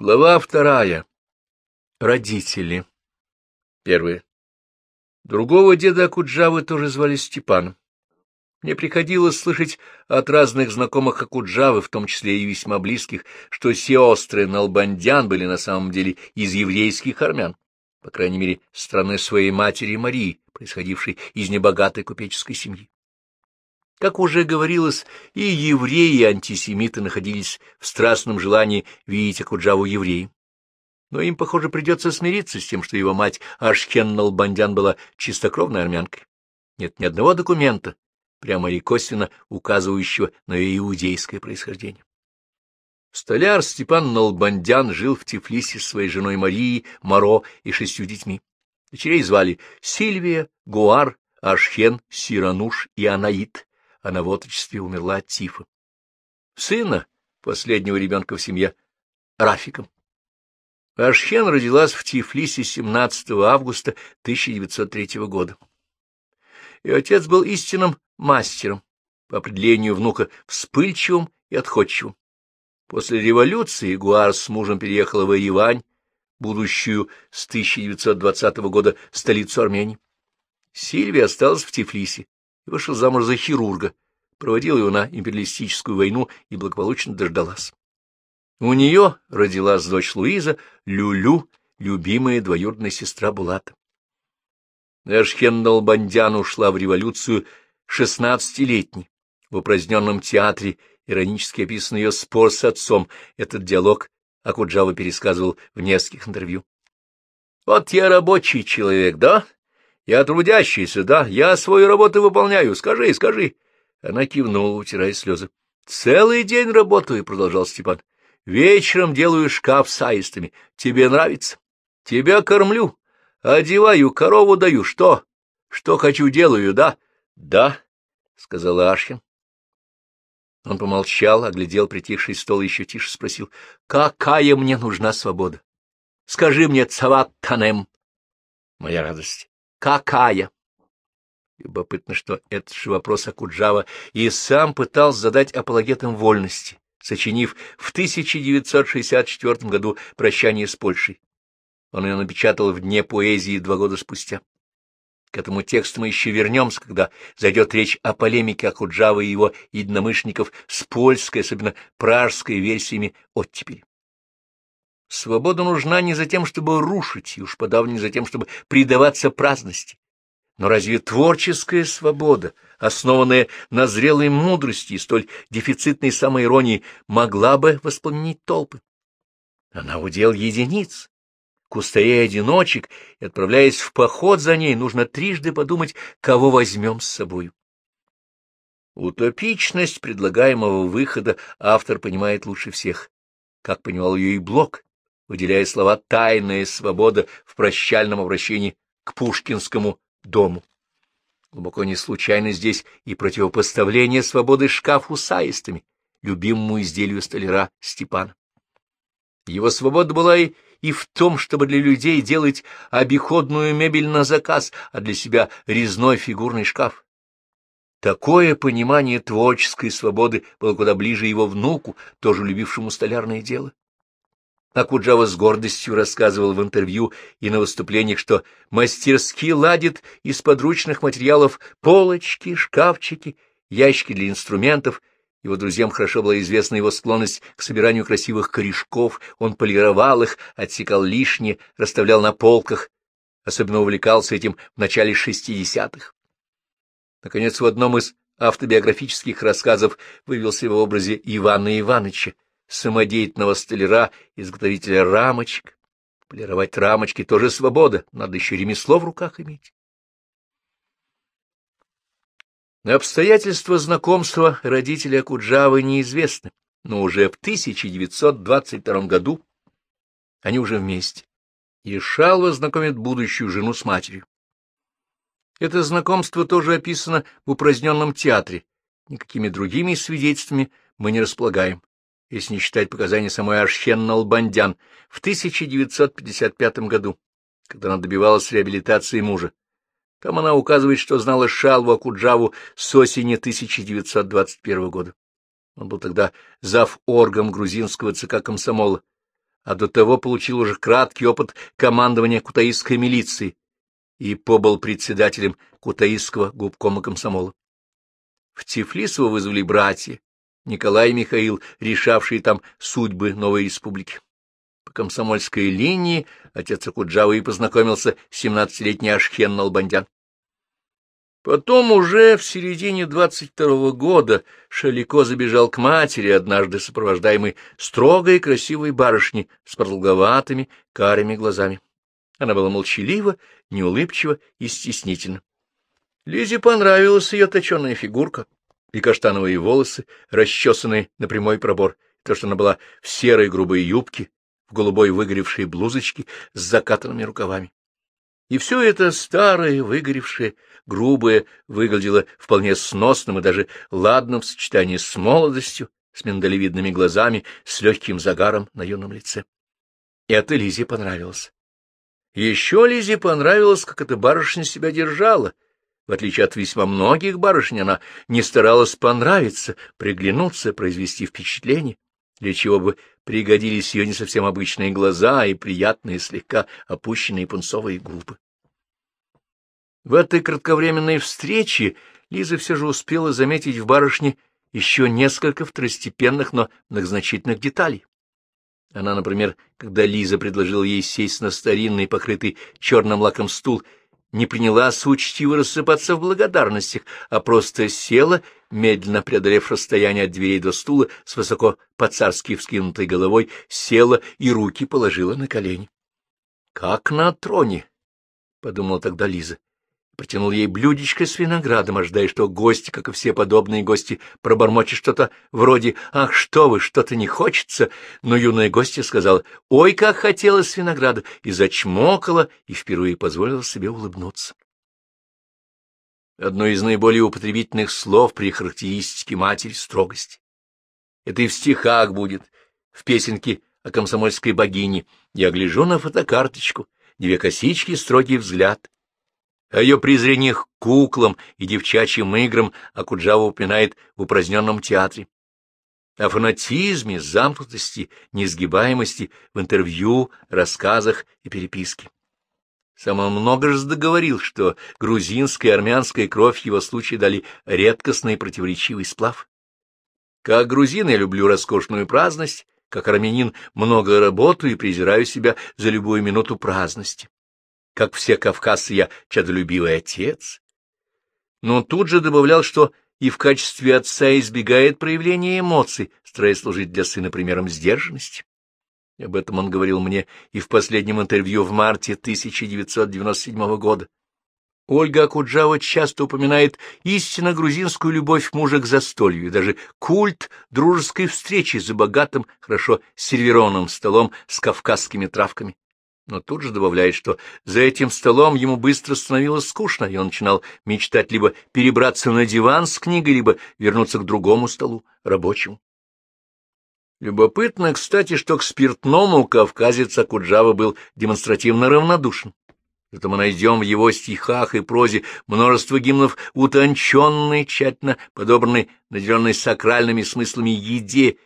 Глава вторая. Родители. Первое. Другого деда Акуджавы тоже звали Степаном. Мне приходилось слышать от разных знакомых Акуджавы, в том числе и весьма близких, что сестры Налбандян были на самом деле из еврейских армян, по крайней мере, страны своей матери Марии, происходившей из небогатой купеческой семьи. Как уже говорилось, и евреи, и антисемиты находились в страстном желании видеть Акуджаву евреем. Но им, похоже, придется смириться с тем, что его мать Ашкен Налбандян была чистокровной армянкой. Нет ни одного документа, прямо или косвенно указывающего на ее иудейское происхождение. Столяр Степан Налбандян жил в Тифлисе с своей женой Марией, Маро и шестью детьми. Дочерей звали Сильвия, Гуар, Ашхен, Сирануш и Анаит она в отрочестве умерла от тифа. Сына, последнего ребенка в семье, Рафиком. Ашхен родилась в Тифлисе 17 августа 1903 года. И отец был истинным мастером, по определению внука вспыльчивым и отходчивым. После революции Гуар с мужем переехала в Иевань, будущую с 1920 года столицу Армении. Сильвия осталась в Тифлисе, и вышел замуж за хирурга, проводил его на империалистическую войну и благополучно дождалась. У нее родилась дочь Луиза, Люлю, любимая двоюродная сестра Булата. Эшхен Налбандян ушла в революцию шестнадцатилетней. В упраздненном театре иронически описан ее спор с отцом. Этот диалог Акуджава пересказывал в нескольких интервью. — Вот я рабочий человек, да? Я трудящийся, да, я свою работу выполняю, скажи, скажи. Она кивнула, утирая слезы. — Целый день работаю, — продолжал Степан. — Вечером делаю шкаф с аистами. Тебе нравится? Тебя кормлю, одеваю, корову даю. Что? Что хочу, делаю, да? — Да, — сказала Ашхин. Он помолчал, оглядел притихший стол и еще тише спросил. — Какая мне нужна свобода? Скажи мне, цават танем. Моя радость. Какая? Любопытно, что этот же вопрос Акуджава и сам пытался задать апологетам вольности, сочинив в 1964 году «Прощание с Польшей». Он ее напечатал в Дне поэзии два года спустя. К этому тексту мы еще вернемся, когда зайдет речь о полемике Акуджава и его единомышленников с польской, особенно пражской версиями оттепели. Свобода нужна не за тем, чтобы рушить, и уж подавно не за тем, чтобы предаваться праздности. Но разве творческая свобода, основанная на зрелой мудрости и столь дефицитной самоиронии, могла бы воспламенить толпы? Она удел единиц, кустарей-одиночек, и, отправляясь в поход за ней, нужно трижды подумать, кого возьмем с собой. Утопичность предлагаемого выхода автор понимает лучше всех, как понимал ее и Блок, выделяя слова «тайная свобода» в прощальном обращении к Пушкинскому дому. Глубоко не случайно здесь и противопоставление свободы шкафу с аистами, любимому изделию столяра Степана. Его свобода была и, и в том, чтобы для людей делать обиходную мебель на заказ, а для себя резной фигурный шкаф. Такое понимание творческой свободы было куда ближе его внуку, тоже любившему столярное дело. Акуджава с гордостью рассказывал в интервью и на выступлениях, что мастерски ладит из подручных материалов полочки, шкафчики, ящики для инструментов. Его друзьям хорошо была известна его склонность к собиранию красивых корешков, он полировал их, отсекал лишнее, расставлял на полках, особенно увлекался этим в начале шестидесятых. Наконец, в одном из автобиографических рассказов вывелся в образе Ивана Ивановича, самодеятельного столяра, изготовителя рамочек. Полировать рамочки тоже свобода, надо еще ремесло в руках иметь. Обстоятельства знакомства родителя Куджавы неизвестны, но уже в 1922 году они уже вместе, и Шалва знакомит будущую жену с матерью. Это знакомство тоже описано в упраздненном театре, никакими другими свидетельствами мы не располагаем если не считать показания самой Ашхен Налбандян, в 1955 году, когда она добивалась реабилитации мужа. Там она указывает, что знала Шалву Акуджаву с осени 1921 года. Он был тогда зав. оргом грузинского ЦК комсомола, а до того получил уже краткий опыт командования кутаистской милиции и побыл председателем кутаистского губкома комсомола. В Тифлис его вызвали братья, Николай и Михаил, решавшие там судьбы новой республики. По комсомольской линии отец Акуджавы и познакомился с 17-летней Ашхен Налбандян. Потом уже в середине двадцать второго года Шалико забежал к матери, однажды сопровождаемый строгой и красивой барышней с продолговатыми карими глазами. Она была молчалива, неулыбчива и стеснительна. Лизе понравилась ее точеная фигурка и каштановые волосы, расчесанные на прямой пробор, то, что она была в серой грубой юбке, в голубой выгоревшей блузочке с закатанными рукавами. И все это старое, выгоревшее, грубое выглядело вполне сносным и даже ладным в сочетании с молодостью, с миндалевидными глазами, с легким загаром на юном лице. И это Лизе понравилось. Еще Лизе понравилось, как эта барышня себя держала. В отличие от весьма многих барышень, она не старалась понравиться, приглянуться, произвести впечатление, для чего бы пригодились ее не совсем обычные глаза и приятные, слегка опущенные пунцовые губы. В этой кратковременной встрече Лиза все же успела заметить в барышне еще несколько второстепенных, но многозначительных деталей. Она, например, когда Лиза предложила ей сесть на старинный, покрытый черным лаком стул, не принялась учтиво рассыпаться в благодарностях, а просто села, медленно преодолев расстояние от дверей до стула, с высоко по-царски вскинутой головой, села и руки положила на колени. — Как на троне! — подумала тогда Лиза протянул ей блюдечко с виноградом, ожидая, что гости, как и все подобные гости, пробормочет что-то вроде «Ах, что вы, что-то не хочется!» Но юная гостья сказала «Ой, как хотелось винограда!» и зачмокала, и впервые позволила себе улыбнуться. Одно из наиболее употребительных слов при характеристике матери — строгость. Это и в стихах будет, в песенке о комсомольской богине. Я гляжу на фотокарточку, две косички, строгий взгляд — о ее презрении к куклам и девчачьим играм Акуджава упоминает в упраздненном театре. О фанатизме, замкнутости, несгибаемости в интервью, рассказах и переписке. Сам раз договорил, что грузинская и армянская кровь в его случае дали редкостный и противоречивый сплав. Как грузин я люблю роскошную праздность, как армянин много работаю и презираю себя за любую минуту праздности как все кавказцы, я чадолюбивый отец. Но тут же добавлял, что и в качестве отца избегает проявления эмоций, стараясь служить для сына примером сдержанности. Об этом он говорил мне и в последнем интервью в марте 1997 года. Ольга Акуджава часто упоминает истинно грузинскую любовь мужа к застолью и даже культ дружеской встречи за богатым, хорошо сервированным столом с кавказскими травками но тут же добавляет, что за этим столом ему быстро становилось скучно, и он начинал мечтать либо перебраться на диван с книгой, либо вернуться к другому столу, рабочему. Любопытно, кстати, что к спиртному кавказец Акуджава был демонстративно равнодушен. Зато мы найдем в его стихах и прозе множество гимнов утонченной, тщательно подобранной, наделенной сакральными смыслами еде,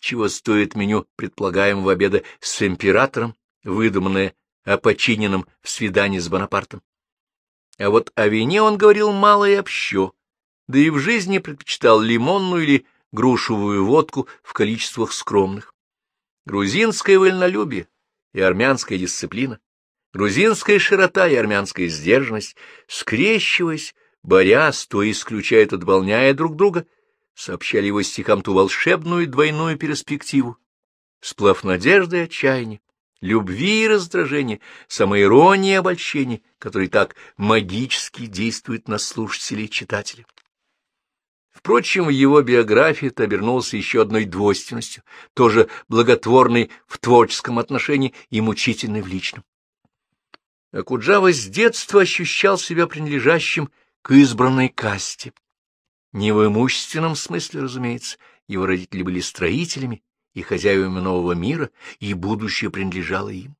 чего стоит меню предполагаемого обеда с императором, выдуманное о починенном в свидании с Бонапартом. А вот о вине он говорил мало и общо, да и в жизни предпочитал лимонную или грушевую водку в количествах скромных. Грузинское вольнолюбие и армянская дисциплина, грузинская широта и армянская сдержанность, скрещиваясь, борясь, то исключая, то дополняя друг друга, сообщали его стихам ту волшебную двойную перспективу, сплав надежды и отчаяния, любви и раздражения, самоиронии и обольщения, которые так магически действуют на слушателей и читателей. Впрочем, в его биографии это обернулся еще одной двойственностью, тоже благотворной в творческом отношении и мучительной в личном. Акуджава с детства ощущал себя принадлежащим к избранной касте. Не в имущественном смысле, разумеется, его родители были строителями, и хозяевами нового мира, и будущее принадлежало им.